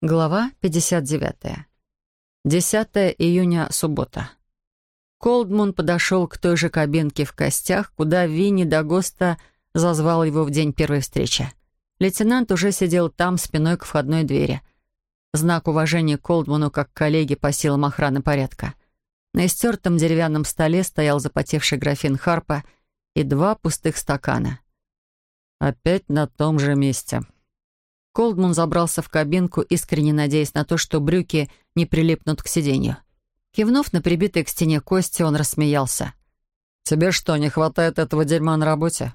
Глава 59. 10 июня, суббота. Колдмун подошел к той же кабинке в костях, куда Винни Дагоста зазвал его в день первой встречи. Лейтенант уже сидел там, спиной к входной двери. Знак уважения Колдману как коллеге по силам охраны порядка. На истертом деревянном столе стоял запотевший графин Харпа и два пустых стакана. «Опять на том же месте», Колдман забрался в кабинку, искренне надеясь на то, что брюки не прилипнут к сиденью. Кивнув на прибитые к стене кости, он рассмеялся. «Тебе что, не хватает этого дерьма на работе?»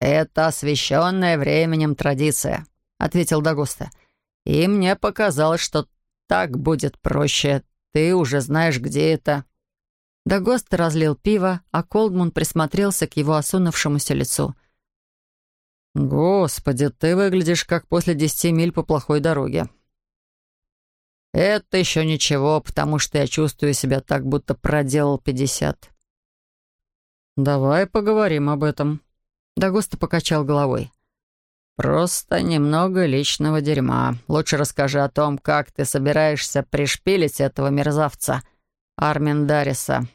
«Это освященная временем традиция», — ответил Дагуста. «И мне показалось, что так будет проще. Ты уже знаешь, где это». Дагоста разлил пиво, а Колдман присмотрелся к его осунувшемуся лицу — «Господи, ты выглядишь как после десяти миль по плохой дороге». «Это еще ничего, потому что я чувствую себя так, будто проделал пятьдесят». «Давай поговорим об этом». Дагоста покачал головой. «Просто немного личного дерьма. Лучше расскажи о том, как ты собираешься пришпилить этого мерзавца, Армин Дариса.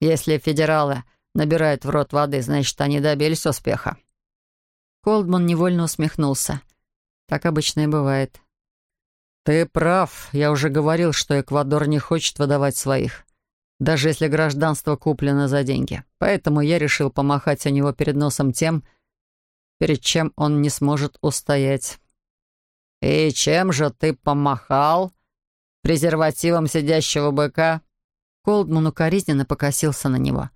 Если федералы набирают в рот воды, значит, они добились успеха». Колдман невольно усмехнулся. Так обычно и бывает. «Ты прав. Я уже говорил, что Эквадор не хочет выдавать своих, даже если гражданство куплено за деньги. Поэтому я решил помахать у него перед носом тем, перед чем он не сможет устоять». «И чем же ты помахал? Презервативом сидящего быка?» Колдман укоризненно покосился на него.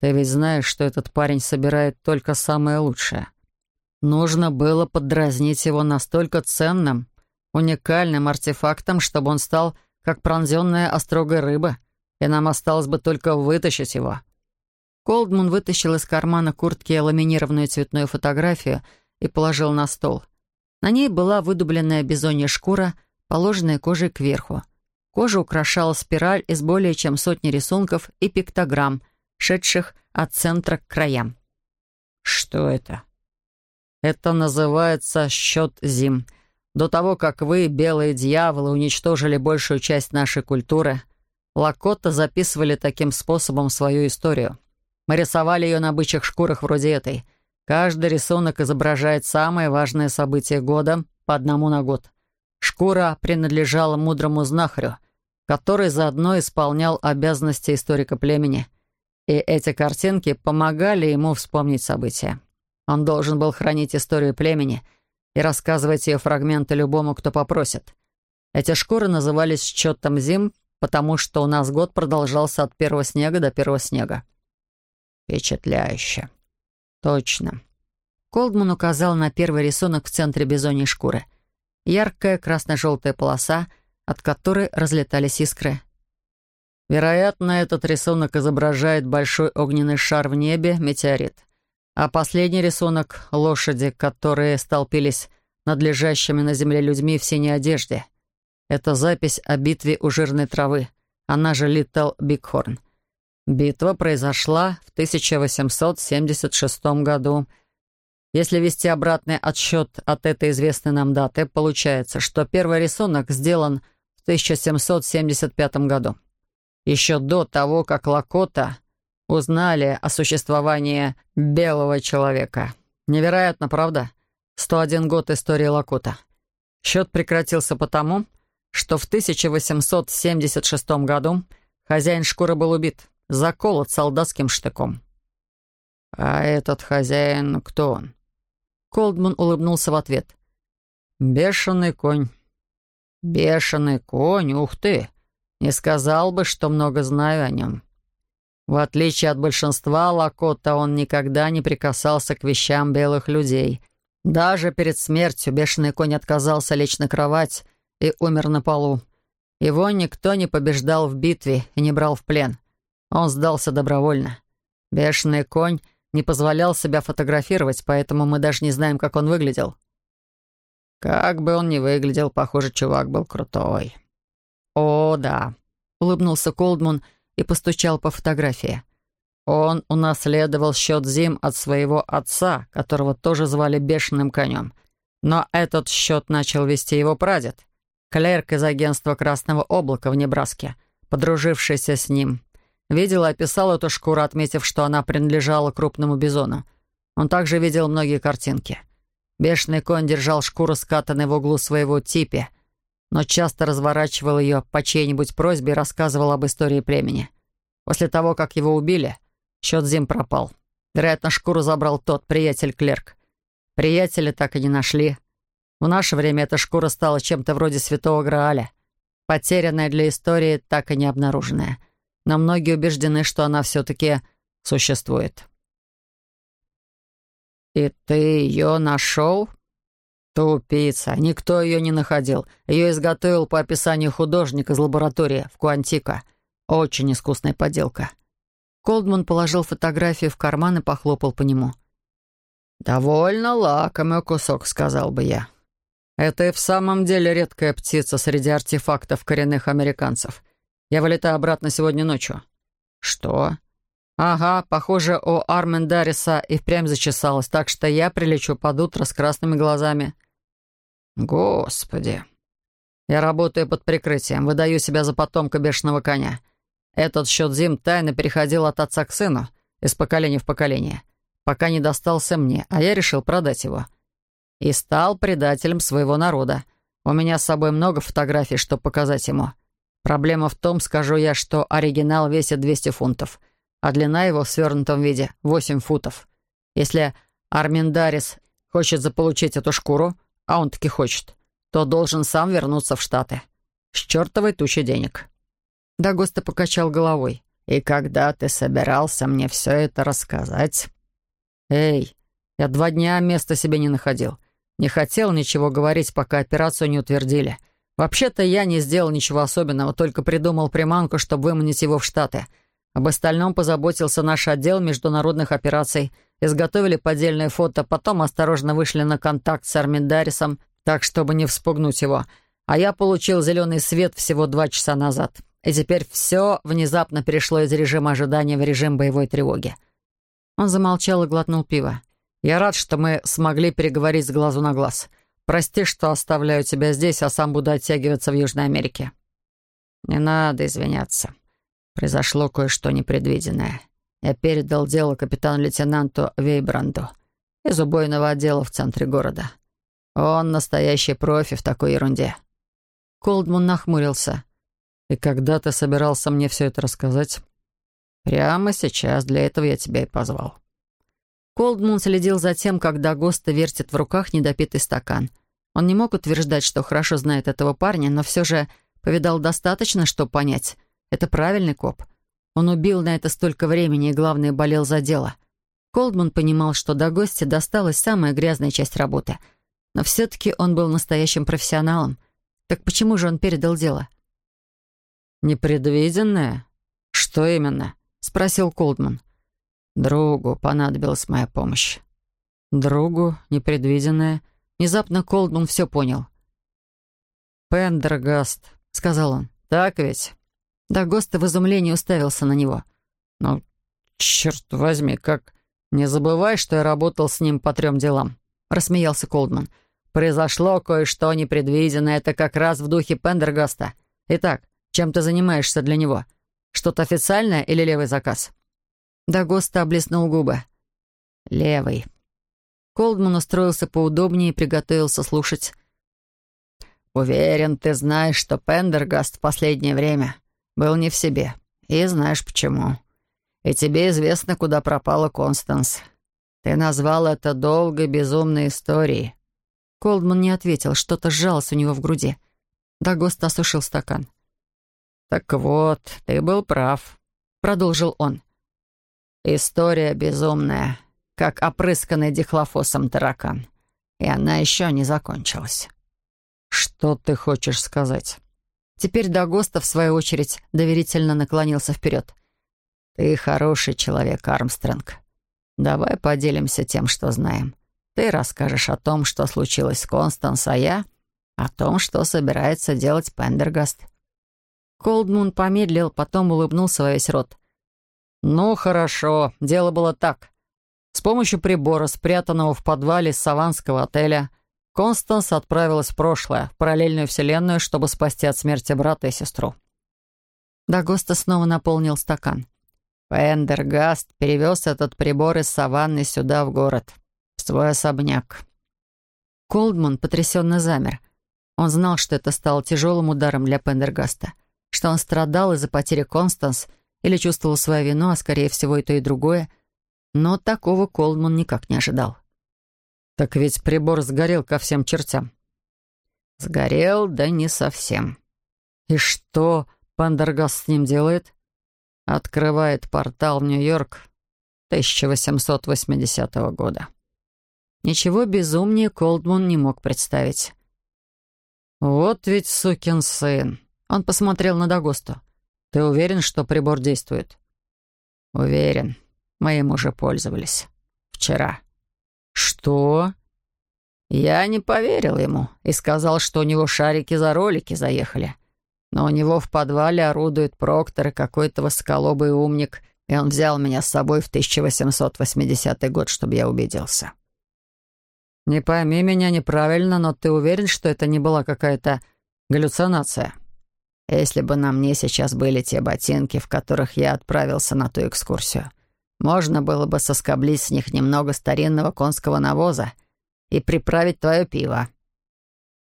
«Ты ведь знаешь, что этот парень собирает только самое лучшее. Нужно было подразнить его настолько ценным, уникальным артефактом, чтобы он стал как пронзенная острогой рыба, и нам осталось бы только вытащить его. Колдман вытащил из кармана куртки ламинированную цветную фотографию и положил на стол. На ней была выдубленная бизонья шкура, положенная кожей кверху. Кожа украшала спираль из более чем сотни рисунков и пиктограмм, шедших от центра к краям. «Что это?» Это называется счет зим. До того, как вы, белые дьяволы, уничтожили большую часть нашей культуры, Лакотта записывали таким способом свою историю. Мы рисовали ее на бычьих шкурах вроде этой. Каждый рисунок изображает самое важное событие года по одному на год. Шкура принадлежала мудрому знахарю, который заодно исполнял обязанности историка племени. И эти картинки помогали ему вспомнить события. Он должен был хранить историю племени и рассказывать ее фрагменты любому, кто попросит. Эти шкуры назывались счетом зим, потому что у нас год продолжался от первого снега до первого снега. Впечатляюще. Точно. Колдман указал на первый рисунок в центре бизоньей шкуры. Яркая красно-желтая полоса, от которой разлетались искры. Вероятно, этот рисунок изображает большой огненный шар в небе, метеорит. А последний рисунок — лошади, которые столпились над лежащими на земле людьми в синей одежде. Это запись о битве у жирной травы, она же Литл Бигхорн. Битва произошла в 1876 году. Если вести обратный отсчет от этой известной нам даты, получается, что первый рисунок сделан в 1775 году. Еще до того, как Лакота узнали о существовании белого человека. Невероятно, правда? 101 год истории Лакота. Счет прекратился потому, что в 1876 году хозяин шкуры был убит, заколот солдатским штыком. «А этот хозяин кто он?» Колдман улыбнулся в ответ. «Бешеный конь». «Бешеный конь? Ух ты! Не сказал бы, что много знаю о нем. В отличие от большинства Лакота, он никогда не прикасался к вещам белых людей. Даже перед смертью бешеный конь отказался лечь на кровать и умер на полу. Его никто не побеждал в битве и не брал в плен. Он сдался добровольно. Бешеный конь не позволял себя фотографировать, поэтому мы даже не знаем, как он выглядел. Как бы он ни выглядел, похоже, чувак был крутой. «О, да», — улыбнулся Колдман и постучал по фотографии. Он унаследовал счет зим от своего отца, которого тоже звали Бешеным конем. Но этот счет начал вести его прадед. Клерк из агентства «Красного облака» в Небраске, подружившийся с ним, видел и описал эту шкуру, отметив, что она принадлежала крупному бизону. Он также видел многие картинки. Бешеный конь держал шкуру скатанной в углу своего типи, но часто разворачивал ее по чьей-нибудь просьбе и рассказывал об истории племени. После того, как его убили, счет зим пропал. Вероятно, шкуру забрал тот, приятель-клерк. Приятеля так и не нашли. В наше время эта шкура стала чем-то вроде святого Грааля, потерянная для истории, так и не обнаруженная. Но многие убеждены, что она все-таки существует. «И ты ее нашел?» «Тупица. Никто ее не находил. Ее изготовил по описанию художник из лаборатории в Куантико. Очень искусная поделка». Колдман положил фотографию в карман и похлопал по нему. «Довольно лакомый кусок», — сказал бы я. «Это и в самом деле редкая птица среди артефактов коренных американцев. Я вылетаю обратно сегодня ночью». «Что?» «Ага, похоже, у Армен Дарриса и впрямь зачесалось, так что я прилечу под утро с красными глазами». «Господи!» «Я работаю под прикрытием, выдаю себя за потомка бешеного коня. Этот счет зим тайно переходил от отца к сыну, из поколения в поколение, пока не достался мне, а я решил продать его. И стал предателем своего народа. У меня с собой много фотографий, чтобы показать ему. Проблема в том, скажу я, что оригинал весит 200 фунтов — а длина его в свернутом виде — 8 футов. Если Арминдарис хочет заполучить эту шкуру, а он таки хочет, то должен сам вернуться в Штаты. С чертовой тучей денег. Дагоста покачал головой. «И когда ты собирался мне все это рассказать?» «Эй, я два дня места себе не находил. Не хотел ничего говорить, пока операцию не утвердили. Вообще-то я не сделал ничего особенного, только придумал приманку, чтобы выманить его в Штаты». Об остальном позаботился наш отдел международных операций. Изготовили поддельное фото, потом осторожно вышли на контакт с Арминдарисом, так, чтобы не вспугнуть его. А я получил зеленый свет всего два часа назад. И теперь все внезапно перешло из режима ожидания в режим боевой тревоги. Он замолчал и глотнул пиво. «Я рад, что мы смогли переговорить с глазу на глаз. Прости, что оставляю тебя здесь, а сам буду оттягиваться в Южной Америке». «Не надо извиняться», Произошло кое-что непредвиденное. Я передал дело капитану-лейтенанту Вейбранду из убойного отдела в центре города. Он настоящий профи в такой ерунде. Колдман нахмурился. «И когда ты собирался мне все это рассказать?» «Прямо сейчас. Для этого я тебя и позвал». Колдман следил за тем, как Дагоста вертит в руках недопитый стакан. Он не мог утверждать, что хорошо знает этого парня, но все же повидал достаточно, чтобы понять, это правильный коп. Он убил на это столько времени и, главное, болел за дело. Колдман понимал, что до гостя досталась самая грязная часть работы. Но все-таки он был настоящим профессионалом. Так почему же он передал дело? «Непредвиденное? Что именно?» — спросил Колдман. «Другу понадобилась моя помощь». «Другу? Непредвиденное?» Внезапно Колдман все понял. «Пендергаст», — сказал он. «Так ведь?» Дагоста в изумлении уставился на него. «Ну, черт возьми, как... Не забывай, что я работал с ним по трем делам», — рассмеялся Колдман. «Произошло кое-что непредвиденное. Это как раз в духе Пендергаста. Итак, чем ты занимаешься для него? Что-то официальное или левый заказ?» Дагоста облизнул губы. «Левый». Колдман устроился поудобнее и приготовился слушать. «Уверен, ты знаешь, что Пендергаст в последнее время был не в себе. И знаешь почему. И тебе известно, куда пропала Констанс. Ты назвал это долгой, безумной историей». Колдман не ответил, что-то сжалось у него в груди. Дагост осушил стакан. «Так вот, ты был прав», — продолжил он. «История безумная, как опрысканный дихлофосом таракан. И она еще не закончилась». «Что ты хочешь сказать?» Теперь Дагоста, в свою очередь, доверительно наклонился вперед. «Ты хороший человек, Армстронг. Давай поделимся тем, что знаем. Ты расскажешь о том, что случилось с Констанс, а я — о том, что собирается делать Пендергаст». Колдмун помедлил, потом улыбнулся во весь рот. «Ну, хорошо. Дело было так. С помощью прибора, спрятанного в подвале саванского отеля, Констанс отправилась в прошлое, в параллельную вселенную, чтобы спасти от смерти брата и сестру. Дагоста снова наполнил стакан. Пендергаст перевез этот прибор из саванны сюда, в город, в свой особняк. Колдман потрясенно замер. Он знал, что это стало тяжелым ударом для Пендергаста, что он страдал из-за потери Констанс или чувствовал свою вину, а скорее всего и то, и другое. Но такого Колдман никак не ожидал. «Так ведь прибор сгорел ко всем чертям». «Сгорел, да не совсем». «И что Пендергаст с ним делает?» «Открывает портал в Нью-Йорк 1880 года». Ничего безумнее Колдман не мог представить. «Вот ведь сукин сын!» Он посмотрел на Дагосту. «Ты уверен, что прибор действует?» «Уверен. Мы им уже пользовались. Вчера». «Что?» Я не поверил ему и сказал, что у него шарики за ролики заехали. Но у него в подвале орудует проктор и какой-то восколобый умник, и он взял меня с собой в 1880 год, чтобы я убедился. «Не пойми меня неправильно, но ты уверен, что это не была какая-то галлюцинация?» «Если бы на мне сейчас были те ботинки, в которых я отправился на ту экскурсию, можно было бы соскоблить с них немного старинного конского навоза и приправить твое пиво».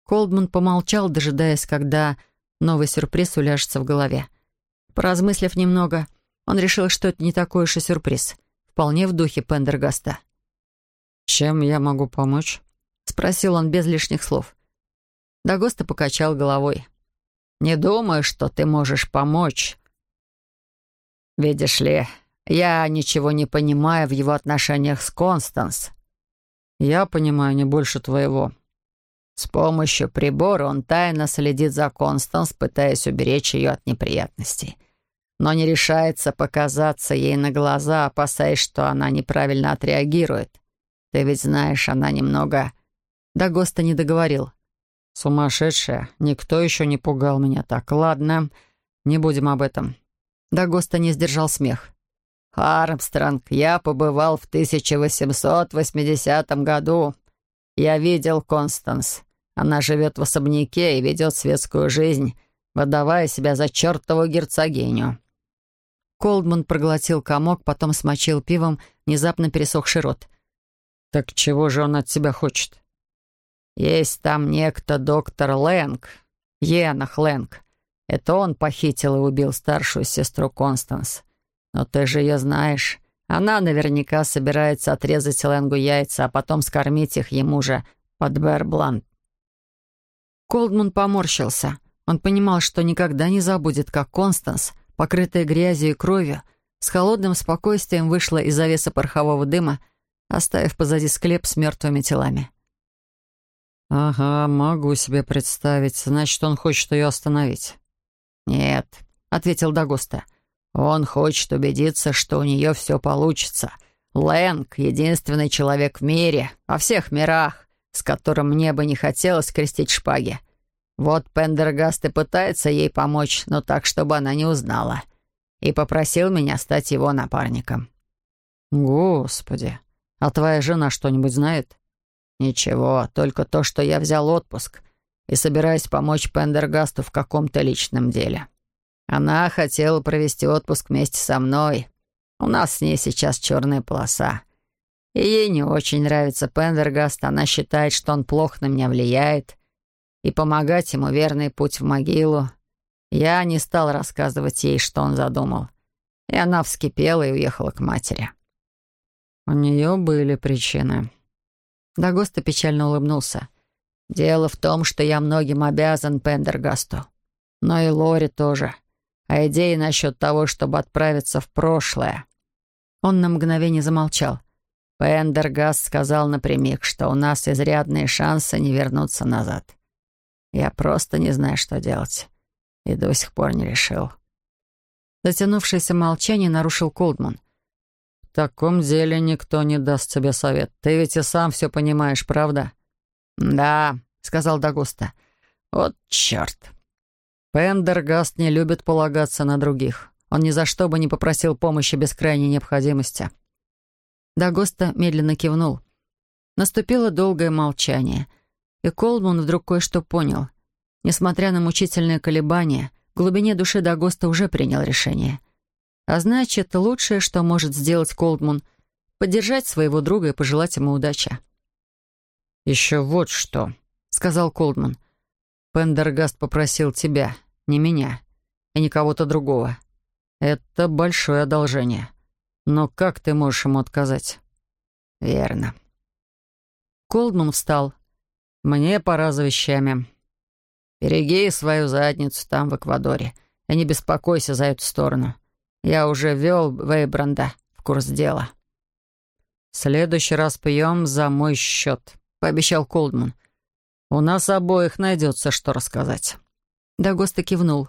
Колдман помолчал, дожидаясь, когда новый сюрприз уляжется в голове. Поразмыслив немного, он решил, что это не такой уж и сюрприз. Вполне в духе Пендергаста. «Чем я могу помочь?» — спросил он без лишних слов. Дагоста покачал головой. «Не думаю, что ты можешь помочь. Видишь ли, я ничего не понимаю в его отношениях с Констанс». «Я понимаю не больше твоего». С помощью прибора он тайно следит за Констанс, пытаясь уберечь ее от неприятностей. Но не решается показаться ей на глаза, опасаясь, что она неправильно отреагирует. Ты ведь знаешь, она немного...» Дагоста не договорил. «Сумасшедшая. Никто еще не пугал меня так. Ладно, не будем об этом». Дагоста не сдержал смех. «Армстронг, я побывал в 1880 году. Я видел Констанс. Она живет в особняке и ведет светскую жизнь, выдавая себя за чертову герцогиню». Колдман проглотил комок, потом смочил пивом внезапно пересохший рот — «Так чего же он от тебя хочет?» «Есть там некто доктор Лэнг, Енах Лэнг. Это он похитил и убил старшую сестру Констанс. Но ты же ее знаешь. Она наверняка собирается отрезать Лэнгу яйца, а потом скормить их ему же под Бербланд. Колдман поморщился. Он понимал, что никогда не забудет, как Констанс, покрытая грязью и кровью, с холодным спокойствием вышла из завеса порохового дыма оставив позади склеп с мертвыми телами. «Ага, могу себе представить. Значит, он хочет ее остановить». «Нет», — ответил Дагуста. «Он хочет убедиться, что у нее все получится. Лэнг — единственный человек в мире, во всех мирах, с которым мне бы не хотелось крестить шпаги. Вот Пендергаст и пытается ей помочь, но так, чтобы она не узнала. И попросил меня стать его напарником». «Господи!» А твоя жена что-нибудь знает? Ничего, только то, что я взял отпуск и собираюсь помочь Пендергасту в каком-то личном деле. Она хотела провести отпуск вместе со мной. У нас с ней сейчас черная полоса. И ей не очень нравится Пендергаст. Она считает, что он плохо на меня влияет. И помогать ему верный путь в могилу. Я не стал рассказывать ей, что он задумал. И она вскипела и уехала к матери. У нее были причины. Дагоста печально улыбнулся. «Дело в том, что я многим обязан Пендергасту. Но и Лори тоже. А идеи насчет того, чтобы отправиться в прошлое...» Он на мгновение замолчал. Пендергаст сказал напрямик, что у нас изрядные шансы не вернуться назад. Я просто не знаю, что делать. И до сих пор не решил. Затянувшееся молчание нарушил Колдман. «В таком деле никто не даст тебе совет. Ты ведь и сам все понимаешь, правда?» «Да», — сказал Дагуста. «Вот черт». Пендергаст не любит полагаться на других. Он ни за что бы не попросил помощи без крайней необходимости. Дагоста медленно кивнул. Наступило долгое молчание. и Колдман вдруг кое-что понял. Несмотря на мучительные колебания, в глубине души Дагоста уже принял решение. А значит, лучшее, что может сделать Колдман — поддержать своего друга и пожелать ему удачи. «Еще вот что», — сказал Колдман. «Пендергаст попросил тебя, не меня, и не кого-то другого. Это большое одолжение. Но как ты можешь ему отказать?» «Верно». Колдман встал. «Мне пора за вещами. Береги свою задницу там, в Эквадоре, и не беспокойся за эту сторону. Я уже вел Вейбранда в курс дела». «В следующий раз пьем за мой счет», — пообещал Колдман. «У нас обоих найдется, что рассказать». Дагоста кивнул.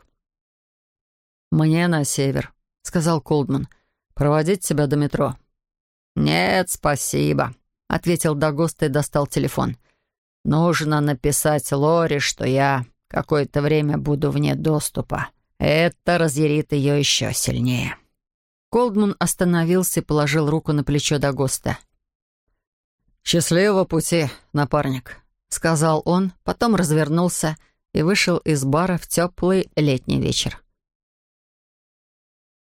«Мне на север», — сказал Колдман. «Проводить тебя до метро». «Нет, спасибо», — ответил Дагоста и достал телефон. «Нужно написать Лори, что я какое-то время буду вне доступа. Это разъярит ее еще сильнее». Колдман остановился и положил руку на плечо Дагоста. «Счастливого пути, напарник», — сказал он, потом развернулся и вышел из бара в теплый летний вечер.